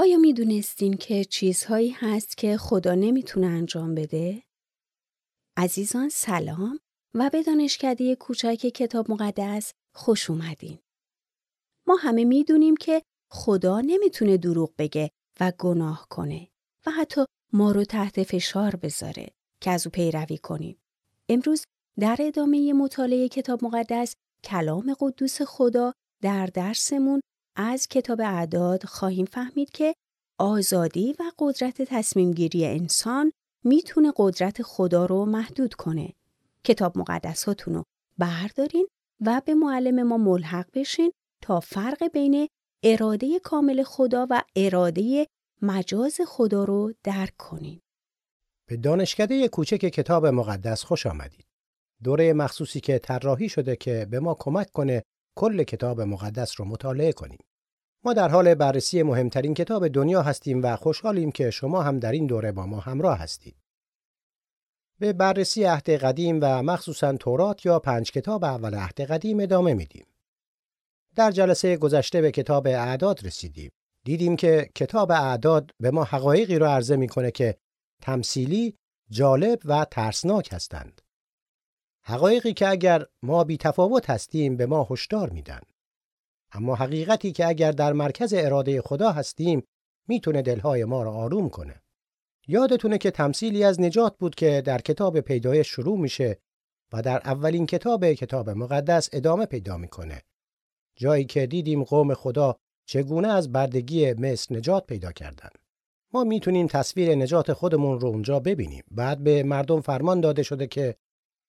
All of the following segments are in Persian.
آیا می دونستین که چیزهایی هست که خدا نمی‌تونه انجام بده؟ عزیزان سلام و به دانشکده کوچک کتاب مقدس خوش اومدین. ما همه می‌دونیم که خدا نمی‌تونه دروغ بگه و گناه کنه و حتی ما رو تحت فشار بذاره که از او پیروی کنیم. امروز در ادامه مطالعه کتاب مقدس کلام قدوس خدا در درسمون از کتاب اعداد خواهیم فهمید که آزادی و قدرت تصمیم گیری انسان می‌تونه قدرت خدا رو محدود کنه. کتاب مقدساتون رو بردارین و به معلم ما ملحق بشین تا فرق بین اراده کامل خدا و اراده مجاز خدا رو درک کنین. به دانشکده کوچک کتاب مقدس خوش آمدید. دوره مخصوصی که طراحی شده که به ما کمک کنه کل کتاب مقدس رو مطالعه کنیم. ما در حال بررسی مهمترین کتاب دنیا هستیم و خوشحالیم که شما هم در این دوره با ما همراه هستید. به بررسی عهد قدیم و مخصوصا تورات یا پنج کتاب اول عهد قدیم ادامه میدیم. در جلسه گذشته به کتاب اعداد رسیدیم. دیدیم که کتاب اعداد به ما حقایقی را عرضه می‌کنه که تمثیلی، جالب و ترسناک هستند. حقایقی که اگر ما بی تفاوت هستیم به ما هشدار میدن. اما حقیقتی که اگر در مرکز اراده خدا هستیم می‌تونه دلهای ما را آروم کنه. یادتونه که تمثیلی از نجات بود که در کتاب پیدایش شروع میشه و در اولین کتاب کتاب مقدس ادامه پیدا می‌کنه. جایی که دیدیم قوم خدا چگونه از بردگی مصر نجات پیدا کردند. ما می‌تونیم تصویر نجات خودمون رو اونجا ببینیم. بعد به مردم فرمان داده شده که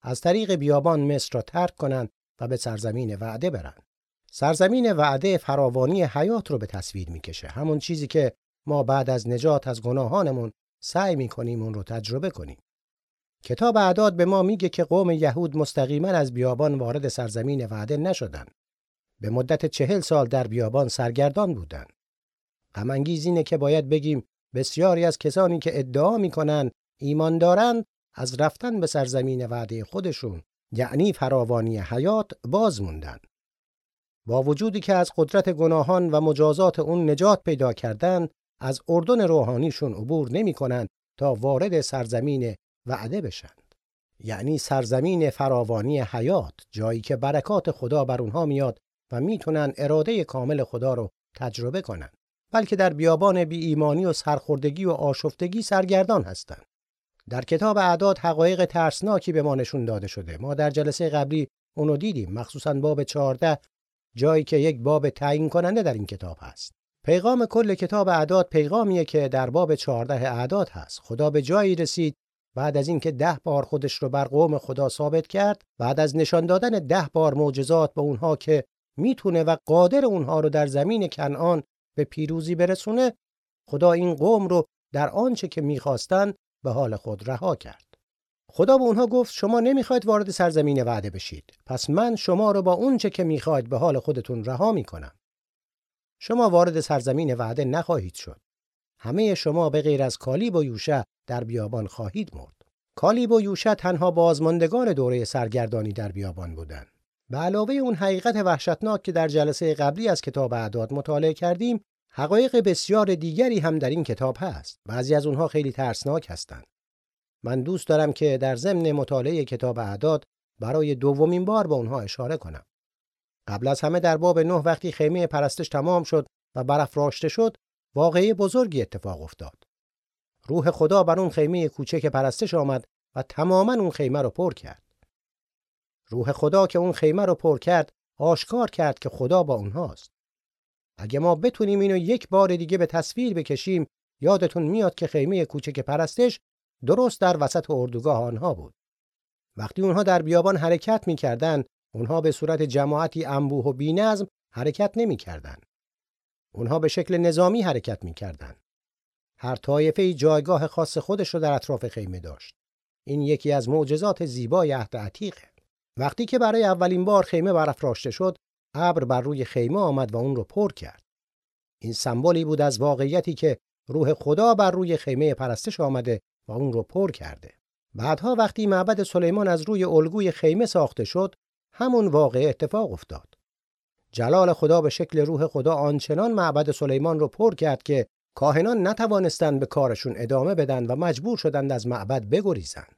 از طریق بیابان مصر را ترک کنند و به سرزمین وعده برند. سرزمین وعده فراوانی حیات رو به تصویر می‌کشه. همون چیزی که ما بعد از نجات از گناهانمون سعی می‌کنیم اون رو تجربه کنیم. کتاب اعداد به ما میگه که قوم یهود مستقیما از بیابان وارد سرزمین وعده نشدند. به مدت چهل سال در بیابان سرگردان بودند. غم اینه که باید بگیم بسیاری از کسانی که ادعا می‌کنن ایمان دارند از رفتن به سرزمین وعده خودشون یعنی فراوانی حیات باز موندن. با وجودی که از قدرت گناهان و مجازات اون نجات پیدا کردند از اردن روحانیشون عبور نمی‌کنن تا وارد سرزمین وعده بشند. یعنی سرزمین فراوانی حیات جایی که برکات خدا بر اونها میاد و می‌تونن اراده کامل خدا رو تجربه کنن. بلکه در بیابان بی ایمانی و سرخوردگی و آشفتگی سرگردان هستند. در کتاب اعداد حقایق ترسناکی به ما نشون داده شده. ما در جلسه قبلی اونو دیدیم مخصوصا باب 14 جایی که یک باب تعیین کننده در این کتاب هست. پیغام کل کتاب اعداد پیغامیه که در باب 14 اعداد هست. خدا به جایی رسید بعد از اینکه ده بار خودش رو بر قوم خدا ثابت کرد بعد از نشان دادن ده بار معجزات به اونها که می‌تونه و قادر اونها رو در زمین کنعان به پیروزی برسونه خدا این قوم رو در آنچه که می‌خواستند به حال خود رها کرد. خدا به اونها گفت شما نمی‌خواید وارد سرزمین وعده بشید. پس من شما رو با اونچه که می‌خواید به حال خودتون رها می‌کنم. شما وارد سرزمین وعده نخواهید شد. همه شما به غیر از کالیب و یوشع در بیابان خواهید مرد. کالیب و یوشع تنها بازماندگان دوره سرگردانی در بیابان بودند. به علاوه اون حقیقت وحشتناک که در جلسه قبلی از کتاب اعداد مطالعه کردیم، حقایق بسیار دیگری هم در این کتاب هست. بعضی از اونها خیلی ترسناک هستند. من دوست دارم که در ضمن مطالعه کتاب اعداد برای دومین بار به اونها اشاره کنم. قبل از همه در باب نه وقتی خیمه پرستش تمام شد و برافراشته شد، واقعی بزرگی اتفاق افتاد. روح خدا بر اون خیمه کوچک پرستش آمد و تماما اون خیمه رو پر کرد. روح خدا که اون خیمه رو پر کرد، آشکار کرد که خدا با اونهاست. اگه ما بتونیم اینو یک بار دیگه به تصویر بکشیم، یادتون میاد که خیمه کوچک پرستش درست در وسط اردوگاه آنها بود. وقتی اونها در بیابان حرکت می‌کردند، اونها به صورت جماعتی انبوه و بینظم حرکت نمی‌کردند. اونها به شکل نظامی حرکت می‌کردند. هر طایفه جایگاه خاص خودش رو در اطراف خیمه داشت. این یکی از معجزات زیبای عهد عتیقه. وقتی که برای اولین بار خیمه برافراشته شد، ابر بر روی خیمه آمد و اون رو پر کرد. این سمبولی بود از واقعیتی که روح خدا بر روی خیمه پرستش آمده و اون رو پر کرده. بعدها وقتی معبد سلیمان از روی الگوی خیمه ساخته شد، همون واقع اتفاق افتاد. جلال خدا به شکل روح خدا آنچنان معبد سلیمان رو پر کرد که کاهنان نتوانستند به کارشون ادامه بدن و مجبور شدند از معبد بگریزند.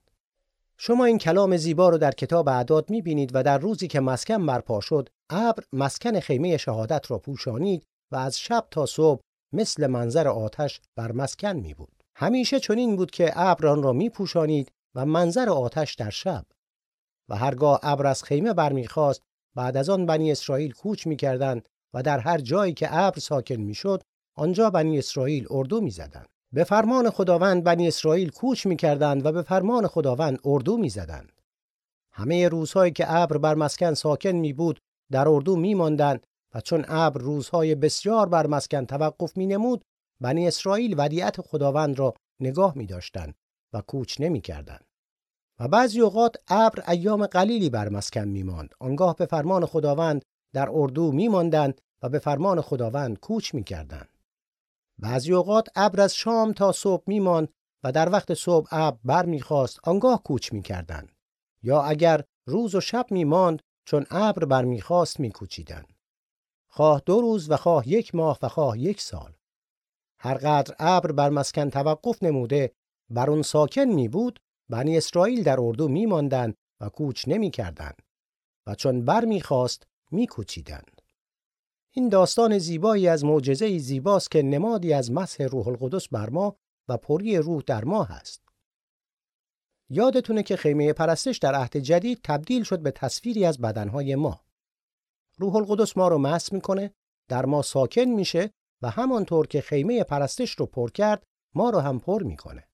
شما این کلام زیبا رو در کتاب اعداد می‌بینید و در روزی که مسکن برپا شد ابر مسکن خیمه شهادت را پوشانید و از شب تا صبح مثل منظر آتش بر مسکن می بود. همیشه چنین بود که ابر آن را می پوشانید و منظر آتش در شب. و هرگاه ابر از خیمه برمیخواست بعد از آن بنی اسرائیل کوچ می‌کردند و در هر جایی که ابر ساکن می‌شد آنجا بنی اسرائیل اردو می‌زدند به فرمان خداوند بنی اسرائیل کوچ می‌کردند و به فرمان خداوند اردو می‌زدند همه روزهایی که ابر بر مسکن ساکن می بود در اردو میماندند و چون ابر روزهای بسیار بر مسکن توقف می نمود بنی اسرائیل ودیعت خداوند را نگاه می داشتند و کوچ نمی کردند. و بعضی اوقات ابر ایام قلیلی بر مسکن می ماند. آنگاه به فرمان خداوند در اردو می ماندند و به فرمان خداوند کوچ می کردند. بعضی اوقات ابر از شام تا صبح می ماند و در وقت صبح ابر بر می خواست آنگاه کوچ می کردند. یا اگر روز و شب می ماند چون ابر بر می خواست می کوچیدند. خواه دو روز و خواه یک ماه و خواه یک سال. هر قدر ابر بر مسکن توقف نموده بر اون ساکن می بود بنی اسرائیل در اردو می ماندن و کوچ نمی کردن و چون بر می خواست می کوچیدند. این داستان زیبایی از معجزه زیباست که نمادی از مسح روح القدس بر ما و پری روح در ما هست. یادتونه که خیمه پرستش در عهد جدید تبدیل شد به تصویری از بدنهای ما. روح القدس ما رو مس می‌کنه، در ما ساکن میشه و همانطور که خیمه پرستش رو پر کرد، ما رو هم پر می‌کنه.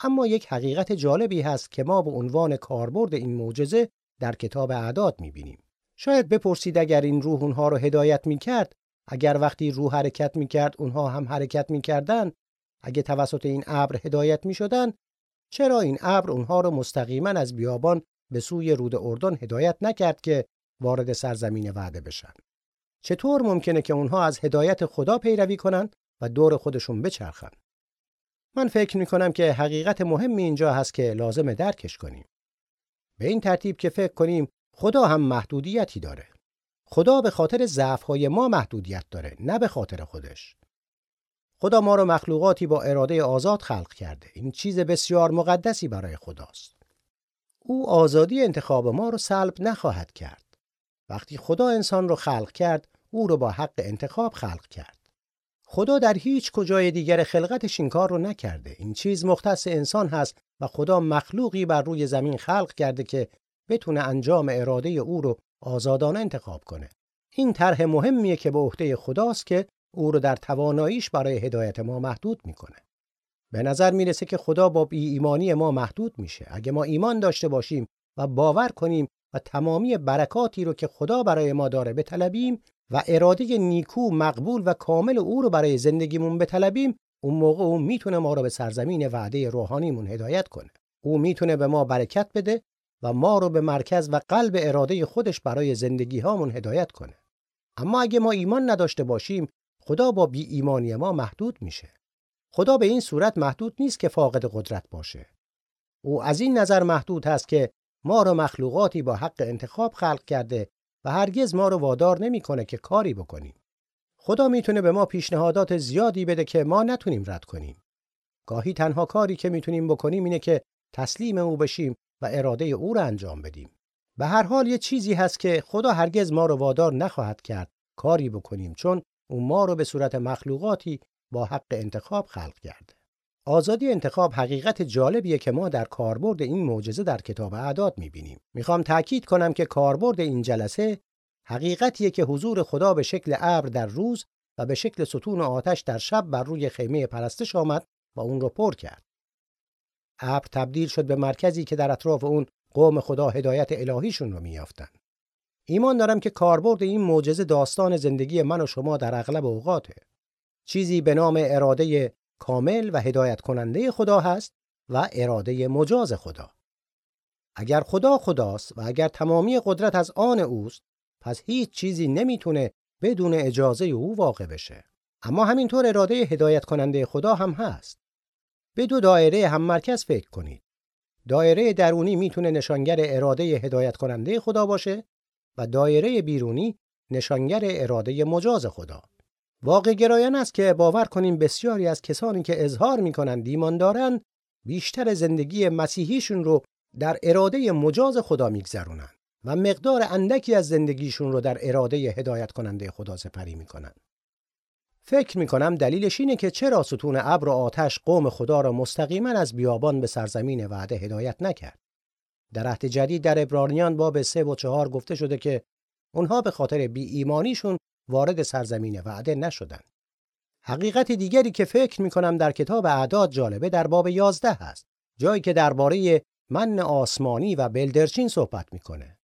اما یک حقیقت جالبی هست که ما به عنوان کاربرد این معجزه در کتاب اعداد می‌بینیم. شاید بپرسید اگر این روح اونها رو هدایت می‌کرد، اگر وقتی روح حرکت می‌کرد اونها هم حرکت می‌کردن، اگه توسط این ابر هدایت می‌شدن، چرا این ابر اونها رو مستقیما از بیابان به سوی رود اردن هدایت نکرد که وارد سرزمین وعده بشن؟ چطور ممکنه که اونها از هدایت خدا پیروی کنند و دور خودشون بچرخن؟ من فکر می کنم که حقیقت مهمی اینجا هست که لازم درکش کنیم. به این ترتیب که فکر کنیم خدا هم محدودیتی داره. خدا به خاطر ضعف‌های ما محدودیت داره، نه به خاطر خودش. خدا ما رو مخلوقاتی با اراده آزاد خلق کرده. این چیز بسیار مقدسی برای خداست. او آزادی انتخاب ما رو سلب نخواهد کرد. وقتی خدا انسان رو خلق کرد، او رو با حق انتخاب خلق کرد. خدا در هیچ کجای دیگر خلقتش این کار رو نکرده. این چیز مختص انسان هست و خدا مخلوقی بر روی زمین خلق کرده که بتونه انجام اراده او رو آزادانه انتخاب کنه. این طرح مهمیه که به عهده خداست که او رو در تواناییش برای هدایت ما محدود می‌کنه. به نظر می‌رسه که خدا با بی ایمانی ما محدود میشه. اگه ما ایمان داشته باشیم و باور کنیم و تمامی برکاتی رو که خدا برای ما داره بطلبیم و اراده نیکو مقبول و کامل او رو برای زندگیمون بطلبیم اون موقع او می‌تونه ما رو به سرزمین وعده روحانیمون هدایت کنه. او می‌تونه به ما برکت بده و ما رو به مرکز و قلب اراده خودش برای زندگی هامون هدایت کنه. اما اگه ما ایمان نداشته باشیم خدا با بی ایمانی ما محدود میشه. خدا به این صورت محدود نیست که فاقد قدرت باشه. او از این نظر محدود هست که ما رو مخلوقاتی با حق انتخاب خلق کرده و هرگز ما رو وادار نمی‌کنه که کاری بکنیم. خدا می‌تونه به ما پیشنهادات زیادی بده که ما نتونیم رد کنیم. گاهی تنها کاری که می‌تونیم بکنیم اینه که تسلیم او بشیم و اراده او رو انجام بدیم. به هر حال یه چیزی هست که خدا هرگز ما رو وادار نخواهد کرد کاری بکنیم چون او ما رو به صورت مخلوقاتی با حق انتخاب خلق کرده. آزادی انتخاب حقیقت جالبیه که ما در کاربرد این معجزه در کتاب اعداد می‌بینیم. می‌خوام تاکید کنم که کاربرد این جلسه حقیقتیه که حضور خدا به شکل ابر در روز و به شکل ستون آتش در شب بر روی خیمه پرستش آمد و اون رو پر کرد. ابر تبدیل شد به مرکزی که در اطراف اون قوم خدا هدایت الهیشون رو میافتن. ایمان دارم که کاربرد این معجزه داستان زندگی من و شما در اغلب اوقاته. چیزی به نام اراده کامل و هدایت کننده خدا هست و اراده مجاز خدا. اگر خدا خداست و اگر تمامی قدرت از آن اوست پس هیچ چیزی نمی‌تونه بدون اجازه او واقع بشه. اما همینطور اراده هدایت کننده خدا هم هست. به دو دایره هم مرکز فکر کنید. دایره درونی می‌تونه نشانگر اراده هدایت کننده خدا باشه و دایره بیرونی نشانگر اراده مجاز خدا. واقع گرایان است که باور کنیم بسیاری از کسانی که اظهار می‌کنند ایمان دارند بیشتر زندگی مسیحیشون رو در اراده مجاز خدا میگذرونند و مقدار اندکی از زندگیشون رو در اراده هدایت کننده خدا سپری می‌کنن. فکر می‌کنم دلیلش اینه که چرا ستون ابر و آتش قوم خدا را مستقیما از بیابان به سرزمین وعده هدایت نکرد. در عهد جدید در ابرانیان باب 3 و 4 گفته شده که اونها به خاطر بی ایمانیشون وارد سرزمین وعده نشدن. حقیقت دیگری که فکر می‌کنم در کتاب اعداد جالبه در باب 11 هست. جایی که درباره من آسمانی و بلدرچین صحبت می‌کنه.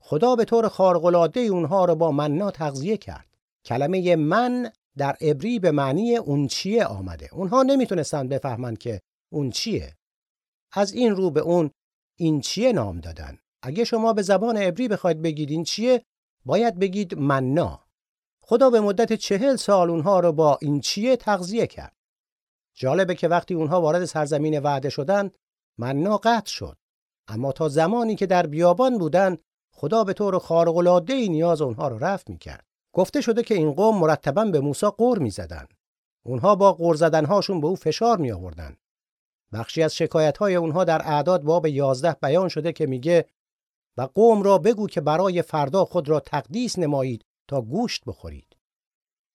خدا به طور خارق‌العاده اونها رو با مننا تغذیه کرد. کلمه من در عبری به معنی اون چیه آمده. اونها نمی‌تونستن بفهمند که اون چیه. از این رو به اون این چیه نام دادن. اگه شما به زبان عبری بخواید بگید این چیه باید بگید مننا. خدا به مدت چهل سال اونها رو با این چیه تغذیه کرد. جالبه که وقتی اونها وارد سرزمین وعده شدن مننا قطع شد. اما تا زمانی که در بیابان بودن خدا به طور خارق‌العاده‌ای نیاز اونها رو رفع می‌کرد. گفته شده که این قوم مرتبا به موسی قور می‌زدن. اونها با قور زدنهاشون به او فشار می آوردن. بخشی از شکایت های اونها در اعداد باب 11 بیان شده که میگه و قوم را بگو که برای فردا خود را تقدیس نمایید تا گوشت بخورید.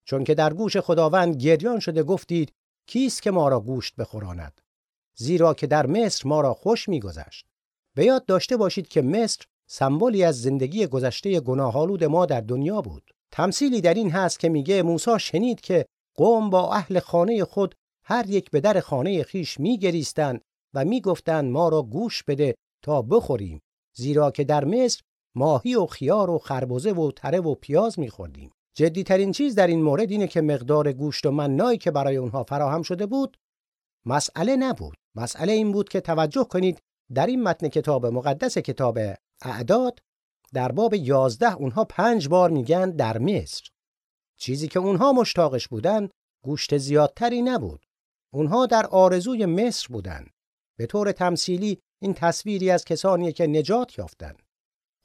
چون که در گوش خداوند گریان شده گفتید کیست که ما را گوشت بخوراند؟ زیرا که در مصر ما را خوش میگذشت. به یاد داشته باشید که مصر سمبولی از زندگی گذشته گناهالود ما در دنیا بود. تمثیلی در این هست که میگه موسی شنید که قوم با اهل خانه خود هر یک به در خانه خیش میگریستند و می‌گفتند ما را گوش بده تا بخوریم زیرا که در مصر ماهی و خیار و خربزه و تره و پیاز میخوردیم. جدی ترین چیز در این مورد اینه که مقدار گوشت و منایی که برای اونها فراهم شده بود مسئله نبود. مسئله این بود که توجه کنید در این متن کتاب مقدس کتاب اعداد در باب یازده اونها پنج بار میگن در مصر. چیزی که اونها مشتاقش بودن گوشت زیادتری نبود. اونها در آرزوی مصر بودن. به طور تمثیلی این تصویری از کسانی که نجات یافتن.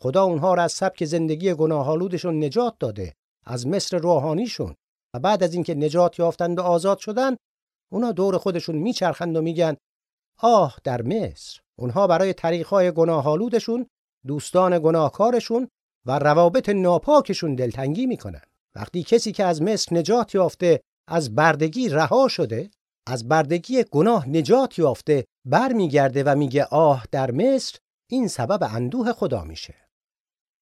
خدا اونها را از سبک زندگی گناهالودشون نجات داده از مصر روحانیشون. و بعد از اینکه نجات یافتند و آزاد شدن اونا دور خودشون میچرخند و میگن آه در مصر. اونها برای طریقهای گناهالودشون دوستان گناهکارشون و روابط ناپاکشون دلتنگی می‌کنن. وقتی کسی که از مصر نجات یافته از بردگی رها شده از بردگی گناه نجات یافته برمیگرده و میگه آه در مصر این سبب اندوه خدا میشه.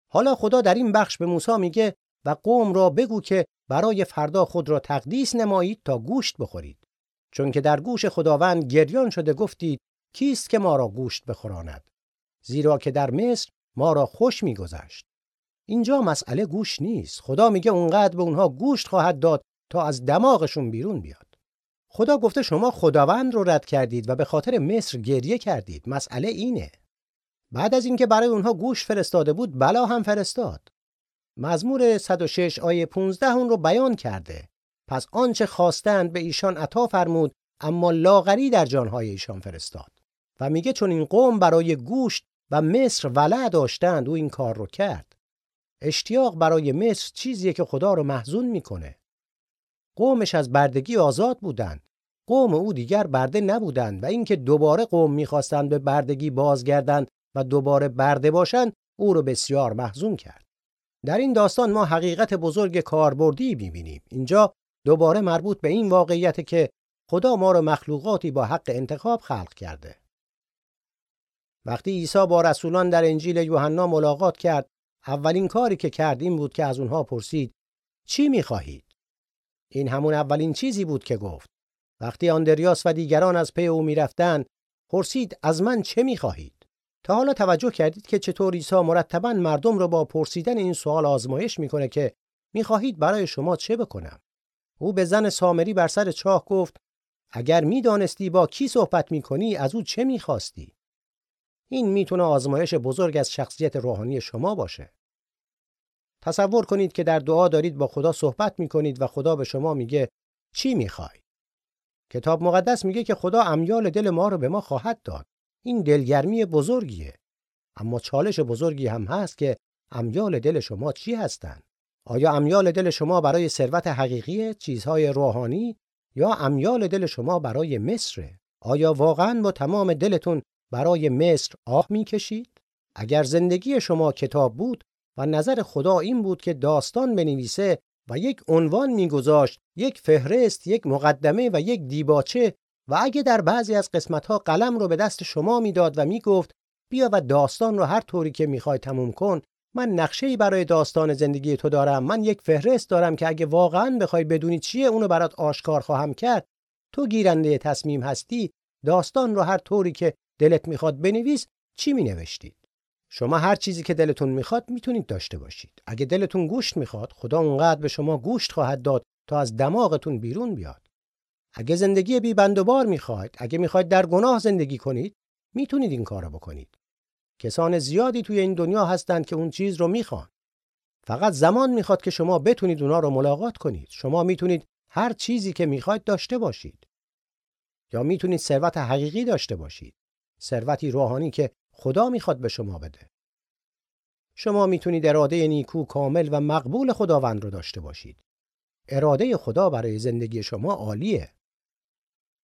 حالا خدا در این بخش به موسی میگه و قوم را بگو که برای فردا خود را تقدیس نمایید تا گوشت بخورید. چون که در گوش خداوند گریان شده گفتید کیست که ما را گوشت بخوراند زیرا که در مصر ما را خوش میگذشت. اینجا مسئله گوش نیست. خدا میگه اونقدر به اونها گوشت خواهد داد تا از دماغشون بیرون بیاد. خدا گفته شما خداوند رو رد کردید و به خاطر مصر گریه کردید. مسئله اینه. بعد از اینکه برای اونها گوش فرستاده بود بلا هم فرستاد. مزمور 106 آیه 15 اون رو بیان کرده. پس آنچه خواستند به ایشان عطا فرمود اما لاغری در جانهای ایشان فرستاد. و میگه چون این قوم برای گوشت و مصر ولع داشتند او این کار رو کرد. اشتیاق برای مصر چیزیه که خدا رو محزون می‌کنه. قومش از بردگی آزاد بودند. قوم او دیگر برده نبودند و اینکه دوباره قوم می‌خواستند به بردگی بازگردند و دوباره برده باشند او رو بسیار محزون کرد. در این داستان ما حقیقت بزرگ کاربردی می‌بینیم. اینجا دوباره مربوط به این واقعیت که خدا ما رو مخلوقاتی با حق انتخاب خلق کرده. وقتی عیسی با رسولان در انجیل یوحنا ملاقات کرد اولین کاری که کرد این بود که از اونها پرسید چی می‌خواهید؟ این همون اولین چیزی بود که گفت. وقتی آندریاس و دیگران از پی او می‌رفتند پرسید از من چه می‌خواهید؟ تا حالا توجه کردید که چطور عیسی مرتبا مردم را با پرسیدن این سوال آزمایش می‌کنه که می‌خواهید برای شما چه بکنم؟ او به زن سامری بر سر چاه گفت اگر می‌دانستی با کی صحبت می‌کنی از او چه می‌خواستی؟ این می‌تونه آزمایش بزرگ از شخصیت روحانی شما باشه. تصور کنید که در دعا دارید با خدا صحبت می‌کنید و خدا به شما میگه چی می‌خوای؟ کتاب مقدس میگه که خدا امیال دل ما رو به ما خواهد داد. این دلگرمی بزرگیه. اما چالش بزرگی هم هست که امیال دل شما چی هستند آیا امیال دل شما برای ثروت حقیقی چیزهای روحانی یا امیال دل شما برای مصر آیا واقعا با تمام دلتون برای مصر آه می‌کشید؟ اگر زندگی شما کتاب بود و نظر خدا این بود که داستان بنویسه و یک عنوان میگذاشت یک فهرست یک مقدمه و یک دیباچه و اگه در بعضی از قسمتها قلم رو به دست شما می‌داد و می‌گفت بیا و داستان رو هر طوری که می‌خوای تموم کن من نقشه برای داستان زندگی تو دارم من یک فهرست دارم که اگه واقعا بخوای بدونی چیه اونو برات آشکار خواهم کرد تو گیرنده تصمیم هستی داستان رو هر طوری که دلت می‌خواد بنویس چی مینوشتید شما هر چیزی که دلتون می‌خواد می‌تونید داشته باشید. اگه دلتون گوشت می‌خواد خدا اونقدر به شما گوشت خواهد داد تا از دماغتون بیرون بیاد. اگه زندگی بی بند و می‌خواید اگه می‌خواید در گناه زندگی کنید می‌تونید این کارو بکنید. کسان زیادی توی این دنیا هستند که اون چیز رو می‌خوان. فقط زمان می‌خواد که شما بتونید اونا رو ملاقات کنید. شما می‌تونید هر چیزی که می‌خواید داشته باشید. یا می‌تونید ثروت حقیقی داشته باشید. ثروتی روحانی که خدا می‌خواد به شما بده. شما می‌تونید اراده نیکو کامل و مقبول خداوند رو داشته باشید. اراده خدا برای زندگی شما عالیه.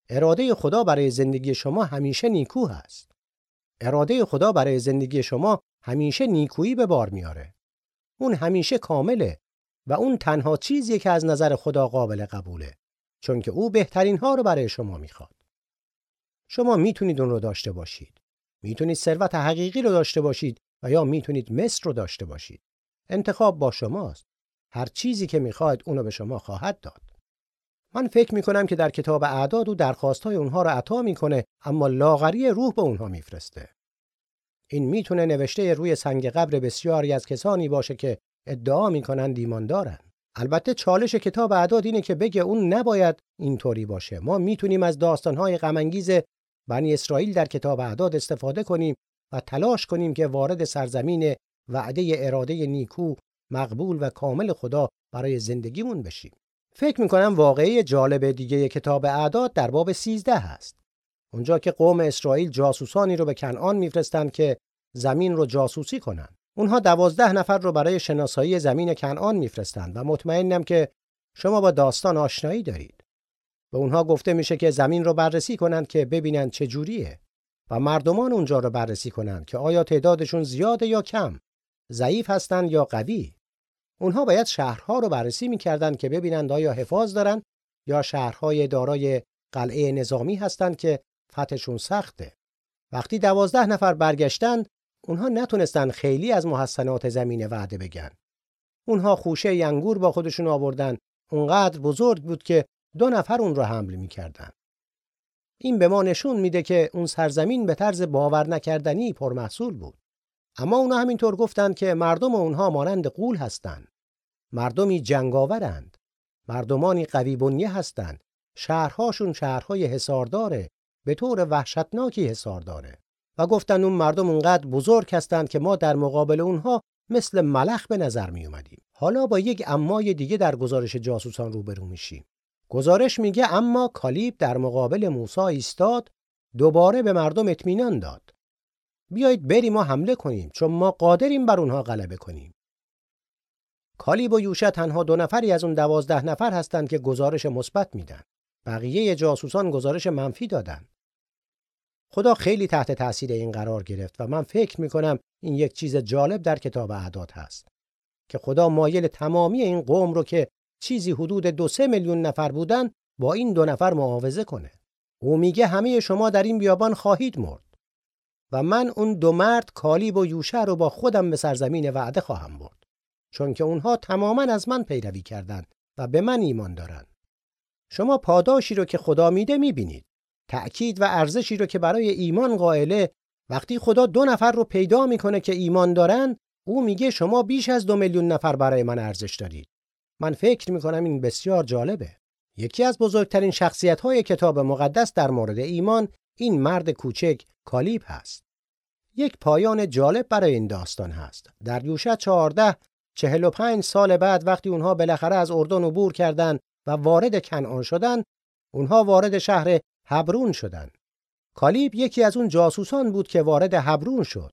اراده خدا برای زندگی شما همیشه نیکو هست. اراده خدا برای زندگی شما همیشه نیکویی به بار میاره. اون همیشه کامله و اون تنها چیزیه که از نظر خدا قابل قبوله چون که او بهترین ها رو برای شما می‌خواد. شما می‌تونید اون رو داشته باشید. می‌تونید ثروت حقیقی رو داشته باشید و یا می‌تونید مصر رو داشته باشید. انتخاب با شماست. هر چیزی که می‌خواید اونو به شما خواهد داد. من فکر می‌کنم که در کتاب اعداد او درخواست های اونها رو عطا می‌کنه اما لاغری روح به اونها میفرسته. این می‌تونه نوشته روی سنگ قبر بسیاری از کسانی باشه که ادعا می‌کنند ایمان دارن البته چالش کتاب اعداد اینه که بگه اون نباید اینطوری باشه. ما می‌تونیم از داستانهای غمانگیز بنی اسرائیل در کتاب اعداد استفاده کنیم و تلاش کنیم که وارد سرزمین وعده اراده نیکو مقبول و کامل خدا برای زندگیمون بشیم. فکر می‌کنم واقعی جالب دیگه کتاب اعداد در باب 13 هست. اونجا که قوم اسرائیل جاسوسانی رو به کنعان میفرستند که زمین رو جاسوسی کنند. اونها دوازده نفر رو برای شناسایی زمین کنعان میفرستند و مطمئنم که شما با داستان آشنایی دارید. به اونها گفته میشه که زمین رو بررسی کنند که ببینند چه جوریه و مردمان اونجا رو بررسی کنند که آیا تعدادشون زیاده یا کم ضعیف هستند یا قوی. اونها باید شهرها رو بررسی می‌کردند که ببینند آیا حفاظ دارن یا شهرهای دارای قلعه نظامی هستند که فتحشون سخته. وقتی دوازده نفر برگشتند اونها نتونستن خیلی از محسنات زمین وعده بگن. اونها خوشه ینگور با خودشون آوردن. اونقدر بزرگ بود که دو نفر اون رو حمل می‌کردن. این به ما نشون میده که اون سرزمین به طرز باور نکردنی پرمحصول بود. اما اونا همینطور گفتند که مردم اونها مانند قول هستند. مردمی جنگاورند مردمانی قوی بنیه هستند شهرهاشون شهرهای حصارداره به طور وحشتناکی حصار داره و گفتن اون مردم اونقدر بزرگ هستند که ما در مقابل اونها مثل ملخ به نظر می اومدیم. حالا با یک امای دیگه در گزارش جاسوسان روبرو میشیم. گزارش میگه اما کالیب در مقابل موسی ایستاد دوباره به مردم اطمینان داد. بیایید بریم و حمله کنیم چون ما قادریم بر اونها غلبه کنیم. کالیب و یوشع تنها دو نفری از اون دوازده نفر هستند که گزارش مثبت میدن. بقیه جاسوسان گزارش منفی دادن. خدا خیلی تحت تاثیر این قرار گرفت و من فکر می‌کنم این یک چیز جالب در کتاب اعداد هست که خدا مایل تمامی این قوم رو که چیزی حدود دو سه میلیون نفر بودن با این دو نفر معاوضه کنه. او میگه همه شما در این بیابان خواهید مرد و من اون دو مرد کالیب و یوشع رو با خودم به سرزمین وعده خواهم برد چون که اونها تماما از من پیروی کردند و به من ایمان دارند. شما پاداشی رو که خدا میده می‌بینید. تأکید و ارزشی رو که برای ایمان قائله وقتی خدا دو نفر رو پیدا می‌کنه که ایمان دارن او میگه شما بیش از دو میلیون نفر برای من ارزش دارید. من فکر می‌کنم این بسیار جالبه. یکی از بزرگترین شخصیت های کتاب مقدس در مورد ایمان این مرد کوچک کالیب هست. یک پایان جالب برای این داستان هست. در یوشع 14 45 سال بعد وقتی اونها بالاخره از اردن عبور کردند و وارد کنعان شدند، اونها وارد شهر هبرون شدند. کالیب یکی از اون جاسوسان بود که وارد هبرون شد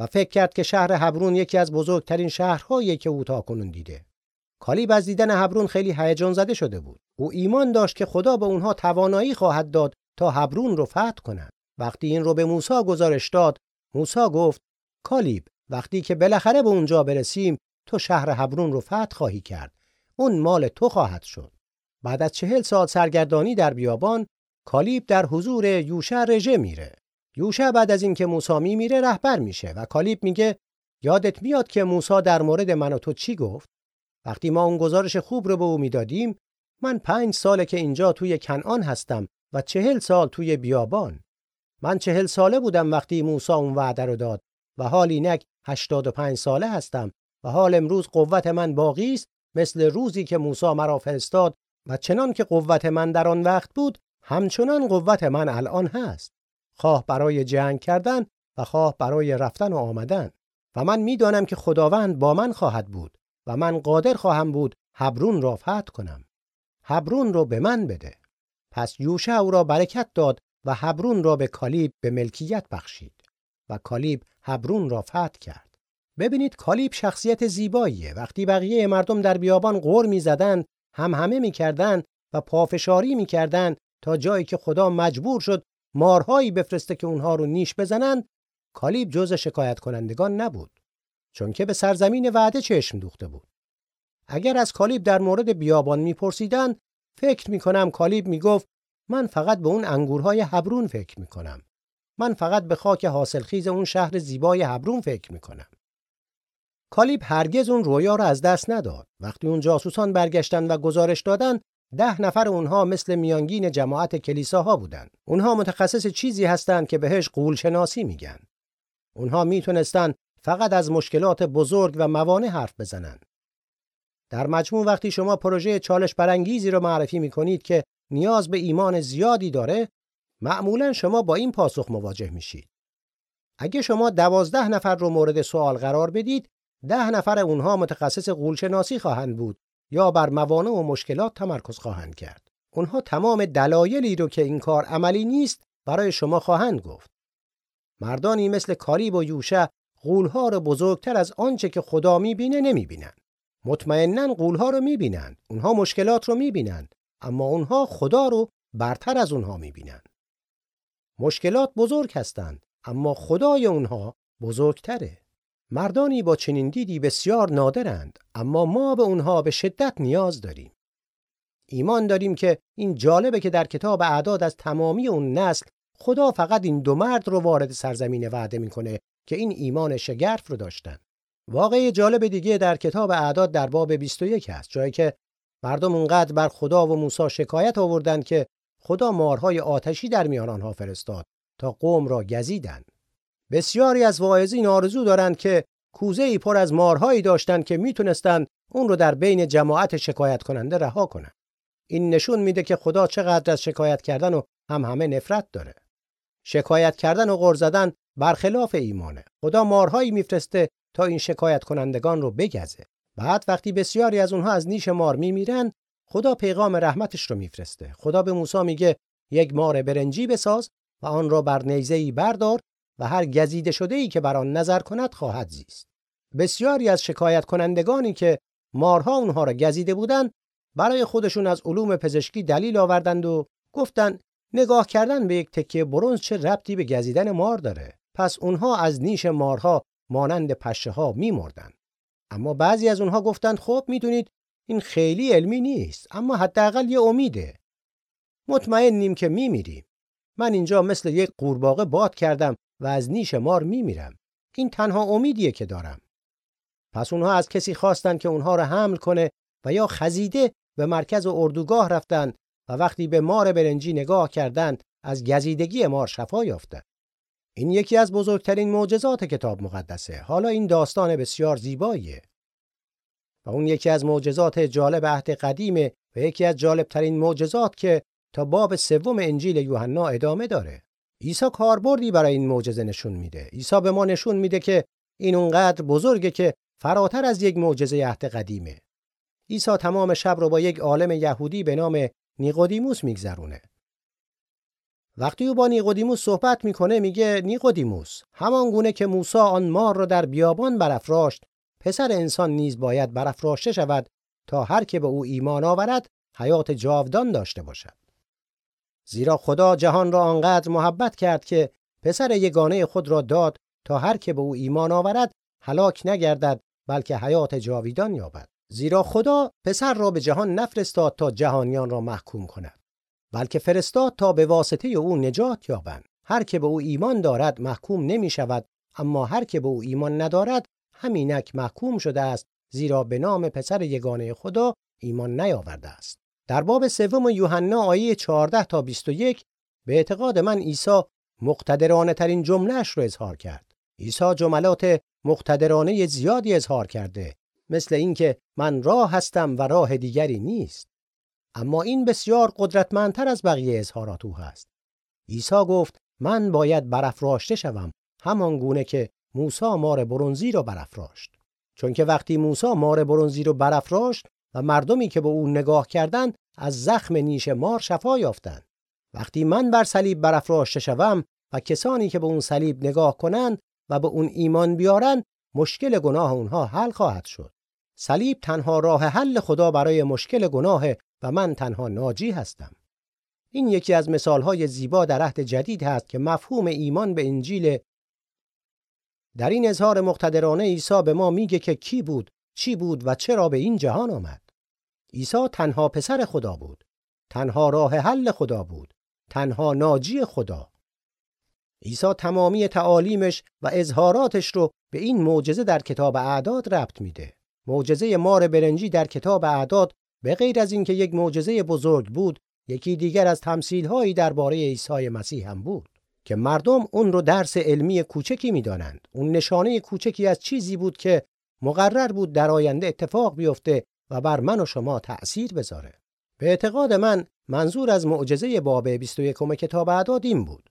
و فکر کرد که شهر هبرون یکی از بزرگترین شهرهایی که او تاکنون دیده. کالیب از دیدن هبرون خیلی هیجان زده شده بود. او ایمان داشت که خدا به اونها توانایی خواهد داد تا هبرون رو فتح کنند. وقتی این رو به موسی گزارش داد، موسی گفت: کالیب، وقتی که بالاخره به اونجا برسیم، تو شهر هبرون رو فتح خواهی کرد. اون مال تو خواهد شد. بعد از چهل سال سرگردانی در بیابان، کالیب در حضور یوشع رژه میره. یوشع بعد از اینکه موسی میره رهبر میشه و کالیب میگه یادت میاد که موسی در مورد من و تو چی گفت؟ وقتی ما اون گزارش خوب رو به او می‌دادیم من پنج ساله که اینجا توی کنعان هستم و چهل سال توی بیابان من چهل ساله بودم وقتی موسی اون وعده رو داد و حال اینک هشتاد و پنج ساله هستم حال امروز قوت من باقی است مثل روزی که موسی مرا فرستاد و چنان که قوت من در آن وقت بود همچنان قوت من الان هست. خواه برای جنگ کردن و خواه برای رفتن و آمدن. و من می‌دانم که خداوند با من خواهد بود و من قادر خواهم بود هبرون را فتح کنم. هبرون را به من بده. پس یوشع او را برکت داد و هبرون را به کالیب به ملکیت بخشید. و کالیب هبرون را فتح کرد. ببینید کالیب شخصیت زیباییه. وقتی بقیه مردم در بیابان غور می‌زدند هم همه می‌کردند و پافشاری می‌کردند تا جایی که خدا مجبور شد مارهایی بفرسته که اونها رو نیش بزنند کالیب جز شکایت کنندگان نبود. چون که به سرزمین وعده چشم دوخته بود. اگر از کالیب در مورد بیابان میپرسیدند فکر می‌کنم کالیب می‌گفت من فقط به اون انگورهای هبرون فکر می‌کنم. من فقط به خاک حاصلخیز اون شهر زیبای هبرون فکر می‌کنم. کالیب هرگز اون رویا رو از دست نداد وقتی اون جاسوسان برگشتن و گزارش دادن ده نفر اونها مثل میانگین جماعت کلیساها بودند. اونها متخصص چیزی هستند که بهش قولشناسی میگن. اونها می‌تونستن فقط از مشکلات بزرگ و موانع حرف بزنن. در مجموع وقتی شما پروژه چالش برانگیزی رو معرفی می‌کنید که نیاز به ایمان زیادی داره، معمولا شما با این پاسخ مواجه میشید. اگه شما دوازده نفر رو مورد سوال قرار بدید، ده نفر اونها متخصص قولشناسی خواهند بود یا بر موانع و مشکلات تمرکز خواهند کرد. اونها تمام دلایلی رو که این کار عملی نیست برای شما خواهند گفت. مردانی مثل کالیب و یوشع قولها رو بزرگتر از آنچه که خدا می‌بینه نمی‌بینند. مطمئنا قولها رو می‌بینند. اونها مشکلات رو می‌بینند. اما اونها خدا رو برتر از اونها می‌بینند. مشکلات بزرگ هستند اما خدای اونها بزرگتره. مردانی با چنین دیدی بسیار نادرند اما ما به اونها به شدت نیاز داریم. ایمان داریم که این جالبه که در کتاب اعداد از تمامی اون نسل خدا فقط این دو مرد رو وارد سرزمین وعده می‌کنه که این ایمان شگرف رو داشتن. واقعی جالب دیگه در کتاب اعداد در باب 21 هست جایی که مردم اونقدر بر خدا و موسی شکایت آوردند که خدا مارهای آتشی در میان آنها فرستاد تا قوم را گزیدند. بسیاری از واعظین آرزو دارند که کوزه ای پر از مارهایی داشتند که می‌تونستند اون رو در بین جماعت شکایت کننده رها کنند. این نشون میده که خدا چقدر از شکایت کردن و هم همه نفرت داره. شکایت کردن و غر زدن برخلاف ایمانه. خدا مارهایی میفرسته تا این شکایت کنندگان رو بگزه. بعد وقتی بسیاری از اونها از نیش مار میمیرن، خدا پیغام رحمتش رو میفرسته. خدا به موسی میگه یک مار برنجی بساز و آن را بر نیزه بردار و هر گزیده شده ای که بر آن نظر کند خواهد زیست. بسیاری از شکایت کنندگانی که مارها اونها را گزیده بودند برای خودشون از علوم پزشکی دلیل آوردند و گفتند نگاه کردن به یک تکه برنز چه ربطی به گزیدن مار داره؟ پس اونها از نیش مارها مانند پشه ها میمردند. اما بعضی از اونها گفتند خب می‌دونید این خیلی علمی نیست اما حداقل یه امیده. مطمئنیم که میمیریم. من اینجا مثل یک قورباغه باد کردم و از نیش مار میمیرم. این تنها امیدیه که دارم. پس اونها از کسی خواستند که اونها را حمل کنه و یا خزیده به مرکز اردوگاه رفتند و وقتی به مار برنجی نگاه کردند از گزیدگی مار شفا یافتند. این یکی از بزرگترین معجزات کتاب مقدسه. حالا این داستان بسیار زیباییه. و اون یکی از معجزات جالب عهد قدیمه و یکی از جالبترین معجزات که تا باب سوم انجیل یوحنا ادامه داره. عیسی کاربردی برای این معجزه نشون میده. عیسی به ما نشون میده که این اونقدر بزرگه که فراتر از یک معجزه عهد قدیمه. عیسی تمام شب رو با یک عالم یهودی به نام نیقودیموس میگذرونه. وقتی او با نیقودیموس صحبت می‌کنه میگه نیقودیموس همان گونه که موسی آن مار را در بیابان برافراشت پسر انسان نیز باید برافراشته شود تا هر که به او ایمان آورد حیات جاودان داشته باشد. زیرا خدا جهان را آنقدر محبت کرد که پسر یگانه خود را داد تا هر که به او ایمان آورد هلاک نگردد بلکه حیات جاویدان یابد. زیرا خدا پسر را به جهان نفرستاد تا جهانیان را محکوم کند بلکه فرستاد تا به واسطه او نجات یابند. هر که به او ایمان دارد محکوم نمی شود اما هر که به او ایمان ندارد همینک محکوم شده است زیرا به نام پسر یگانه خدا ایمان نیاورده است. در باب سوم یوحنا آیه 14 تا 21 به اعتقاد من عیسی مقتدرانه ترین جملهش رو اظهار کرد. عیسی جملات مقتدرانه زیادی اظهار کرده مثل اینکه من راه هستم و راه دیگری نیست. اما این بسیار قدرتمندتر از بقیه اظهارات او هست. عیسی گفت من باید برافراشته شوم همان گونه که موسی مار برونزی را برافراشت. چون که وقتی موسی مار برونزی رو برافراشت و مردمی که به او نگاه کردند از زخم نیش مار شفا یافتند. وقتی من بر صلیب برافراشته شوم و کسانی که به اون صلیب نگاه کنند و به اون ایمان بیارند مشکل گناه اونها حل خواهد شد. صلیب تنها راه حل خدا برای مشکل گناه و من تنها ناجی هستم. این یکی از مثالهای زیبا در عهد جدید هست که مفهوم ایمان به انجیل در این اظهار مقتدرانه عیسی به ما میگه که کی بود چی بود و چرا به این جهان آمد. عیسی تنها پسر خدا بود. تنها راه حل خدا بود. تنها ناجی خدا. عیسی تمامی تعالیمش و اظهاراتش رو به این معجزه در کتاب اعداد ربط میده. معجزه مار برنجی در کتاب اعداد به غیر از اینکه یک معجزه بزرگ بود یکی دیگر از تمثیلهایی درباره عیسی مسیح هم بود که مردم اون رو درس علمی کوچکی می‌دانند. اون نشانه کوچکی از چیزی بود که مقرر بود در آینده اتفاق بیفته و بر من و شما تأثیر بذاره. به اعتقاد من منظور از معجزه باب 21 کتاب اعداد این بود.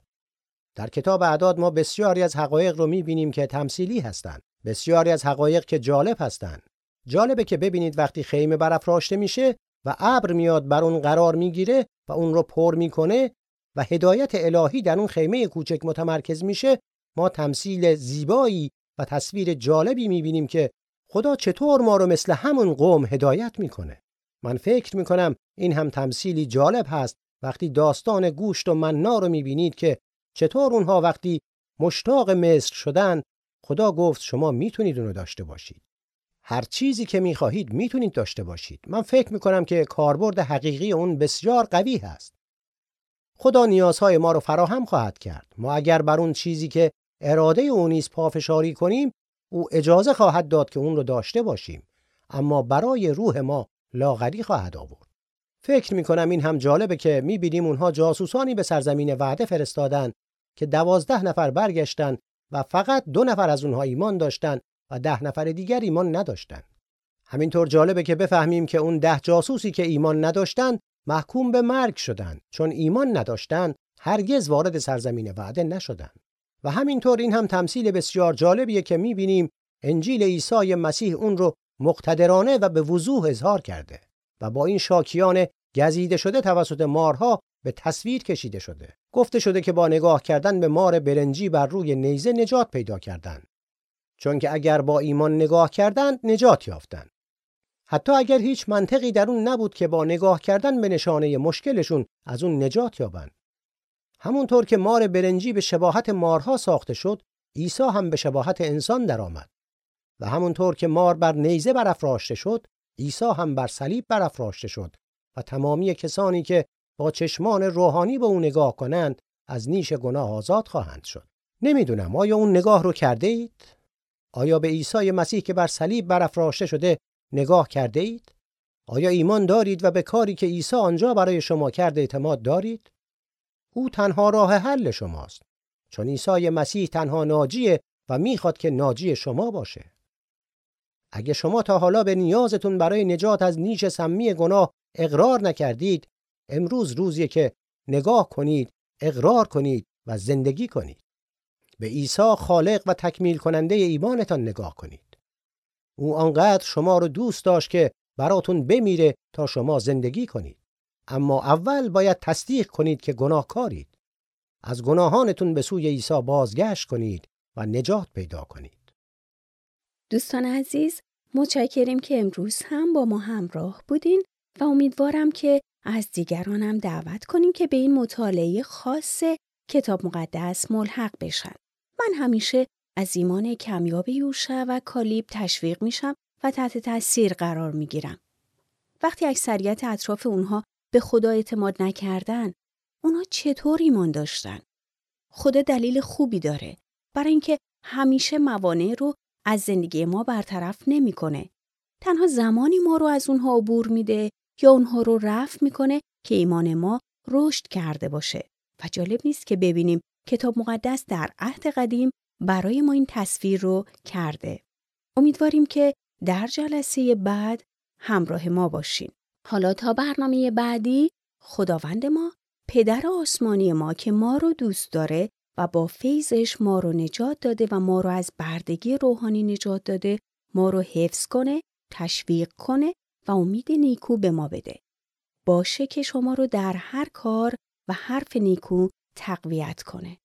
در کتاب اعداد ما بسیاری از حقایق رو می‌بینیم که تمثیلی هستند. بسیاری از حقایق که جالب هستند. جالبه که ببینید وقتی خیمه برافراشته میشه و ابر میاد بر اون قرار می‌گیره و اون رو پر می‌کنه و هدایت الهی در اون خیمه کوچک متمرکز میشه ما تمثیل زیبایی و تصویر جالبی می‌بینیم که خدا چطور ما رو مثل همون قوم هدایت می‌کنه؟ من فکر می‌کنم این هم تمثیلی جالب هست. وقتی داستان گوشت و مننا رو می‌بینید که چطور اونها وقتی مشتاق مصر شدن خدا گفت شما می‌تونید اونو داشته باشید. هر چیزی که می‌خواهید می‌تونید داشته باشید. من فکر می‌کنم که کاربرد حقیقی اون بسیار قوی هست. خدا نیازهای ما رو فراهم خواهد کرد. ما اگر بر اون چیزی که اراده او نیز پافشاری کنیم او اجازه خواهد داد که اون رو داشته باشیم اما برای روح ما لاغری خواهد آورد. فکر می کنم این هم جالبه که می بینیم اونها جاسوسانی به سرزمین وعده فرستادن که دوازده نفر برگشتن و فقط دو نفر از اونها ایمان داشتن و ده نفر دیگر ایمان نداشتن. همینطور جالبه که بفهمیم که اون ده جاسوسی که ایمان نداشتن محکوم به مرگ شدند چون ایمان نداشتند هرگز وارد سرزمین وعده نشدند و همینطور این هم تمثیل بسیار جالبیه که می‌بینیم انجیل عیسی مسیح اون رو مقتدرانه و به وضوح اظهار کرده و با این شاکیان گزیده شده توسط مارها به تصویر کشیده شده. گفته شده که با نگاه کردن به مار برنجی بر روی نیزه نجات پیدا کردند چون که اگر با ایمان نگاه کردند نجات یافتند حتی اگر هیچ منطقی در اون نبود که با نگاه کردن به نشانه مشکلشون از اون نجات یابند. همونطور که مار برنجی به شباهت مارها ساخته شد عیسی هم به شباهت انسان درآمد. و همونطور که مار بر نیزه برافراشته شد عیسی هم بر صلیب برافراشته شد و تمامی کسانی که با چشمان روحانی به او نگاه کنند از نیش گناه آزاد خواهند شد. نمی‌دونم آیا اون نگاه رو کرده اید؟ آیا به عیسی مسیح که بر صلیب برافراشته شده نگاه کرده اید؟ آیا ایمان دارید و به کاری که عیسی آنجا برای شما کرده اعتماد دارید؟ او تنها راه حل شماست. چون عیسی مسیح تنها ناجیه و می‌خواد که ناجی شما باشه. اگه شما تا حالا به نیازتون برای نجات از نیش سمی گناه اقرار نکردید امروز روزیه که نگاه کنید اقرار کنید و زندگی کنید. به عیسی خالق و تکمیل کننده ایمانتان نگاه کنید. او آنقدر شما رو دوست داشت که براتون بمیره تا شما زندگی کنید. اما اول باید تصدیق کنید که گناهکارید از گناهانتون به سوی عیسی بازگشت کنید و نجات پیدا کنید دوستان عزیز متشکریم که امروز هم با ما همراه بودین و امیدوارم که از دیگرانم دعوت کنیم که به این مطالعه خاص کتاب مقدس ملحق بشن. من همیشه از ایمان کمیاب یوشع و کالیب تشویق میشم و تحت تاثیر قرار می‌گیرم. وقتی اکثریت اطراف اونها به خدا اعتماد نکردن، اونها چطور ایمان داشتن؟ خدا دلیل خوبی داره برای اینکه همیشه موانع رو از زندگی ما برطرف نمی‌کنه. تنها زمانی ما رو از اونها عبور میده یا اونها رو رفع می‌کنه که ایمان ما رشد کرده باشه. و جالب نیست که ببینیم کتاب مقدس در عهد قدیم برای ما این تصویر رو کرده. امیدواریم که در جلسه بعد همراه ما باشین. حالا تا برنامه بعدی خداوند ما پدر آسمانی ما که ما رو دوست داره و با فیضش ما رو نجات داده و ما رو از بردگی روحانی نجات داده ما رو حفظ کنه، تشویق کنه و امید نیکو به ما بده. باشه که شما رو در هر کار و حرف نیکو تقویت کنه.